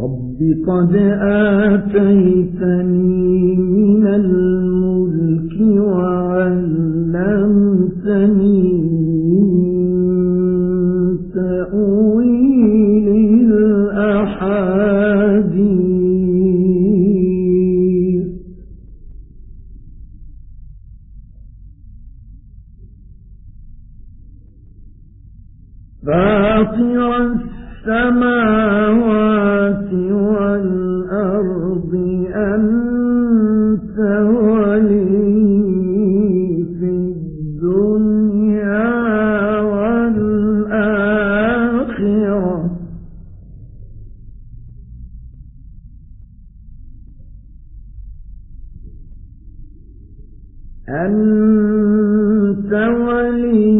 رب قد آتيتني من الملك وعلمتني تأويل فاطر السماوات والأرض أنت ولي في الدنيا والآخرة. أنت ولي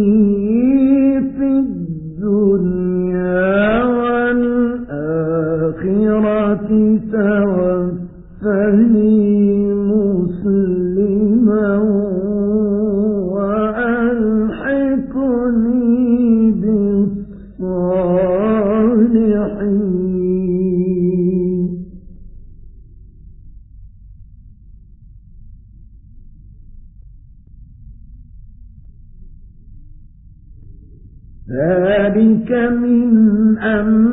ذلك من أنباء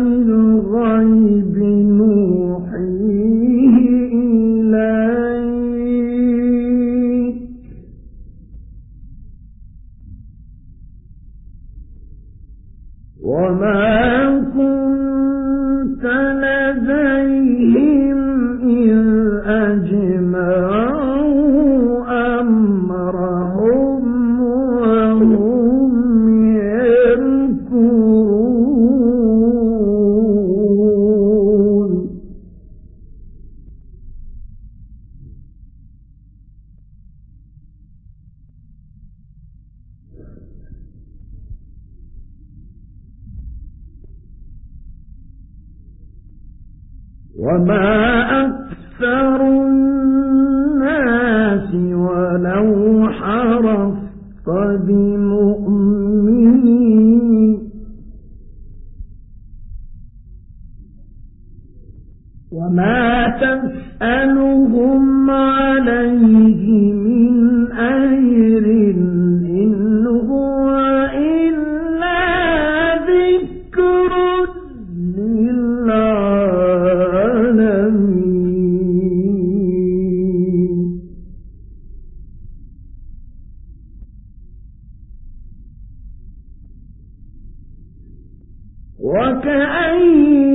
الغيب نوحيه إليك. وما وما أكثر الناس ولو حرصت بمؤمنين وما تسألهم عليه وكأين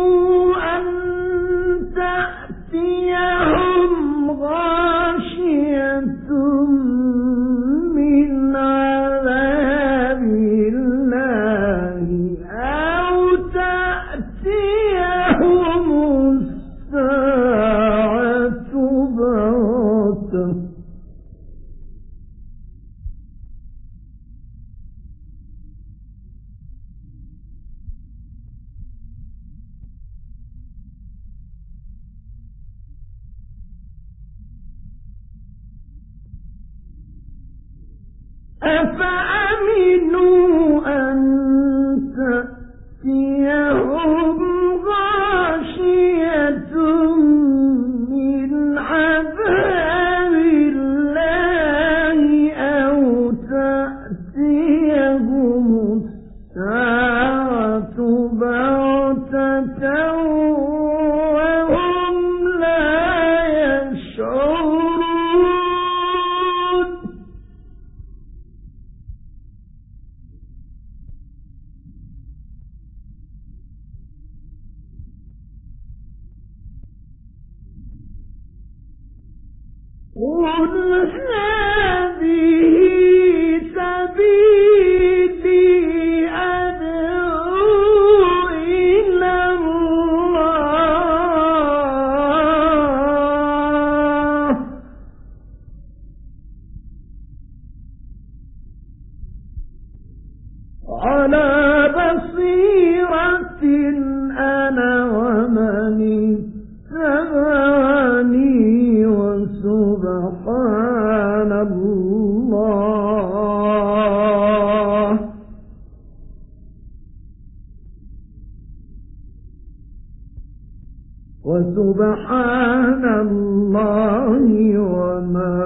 وسبحان الله وما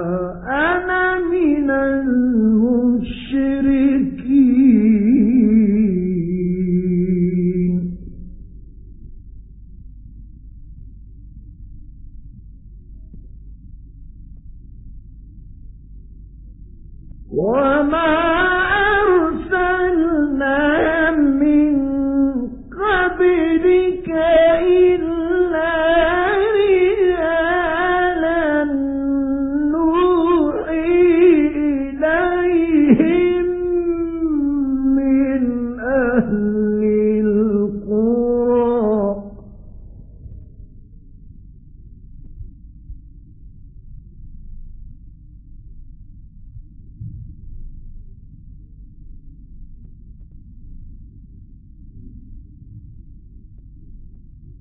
أنا من المشركين.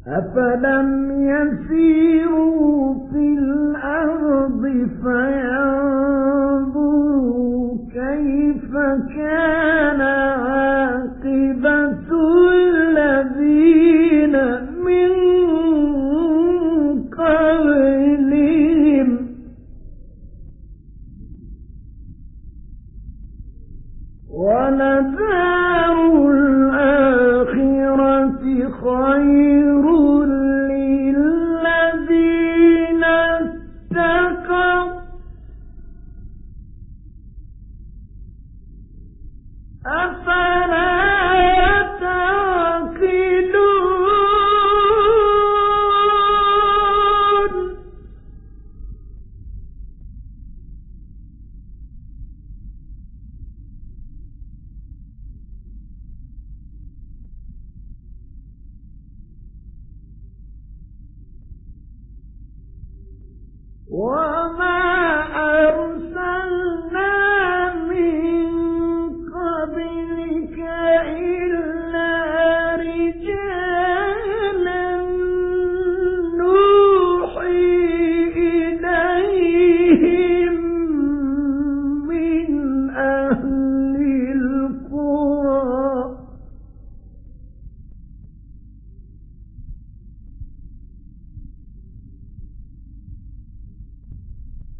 أفلم يسيروا في الأرض فينظروا كيف كان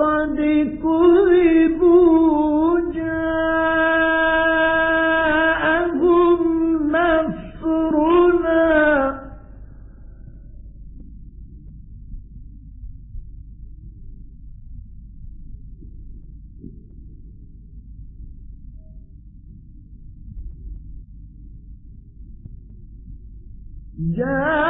قد كنت يا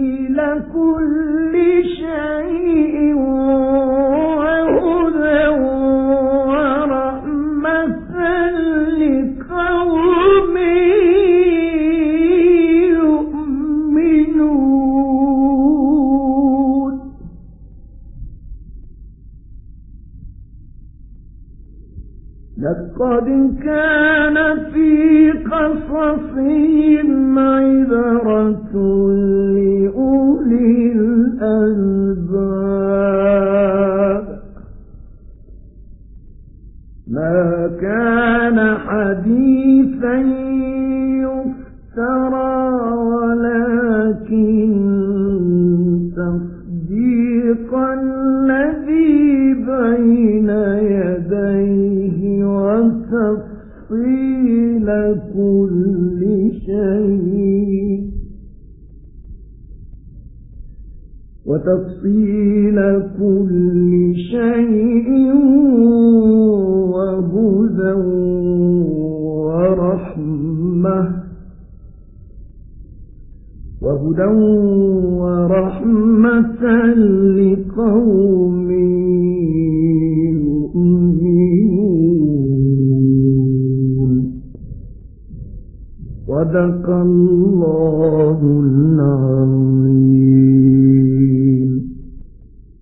لقد كان في قصصهم عبرة لأولي الألباب. ما كان وتفصيل كل شيء وهدى ورحمة. وهدى ورحمة لقوم صدق الله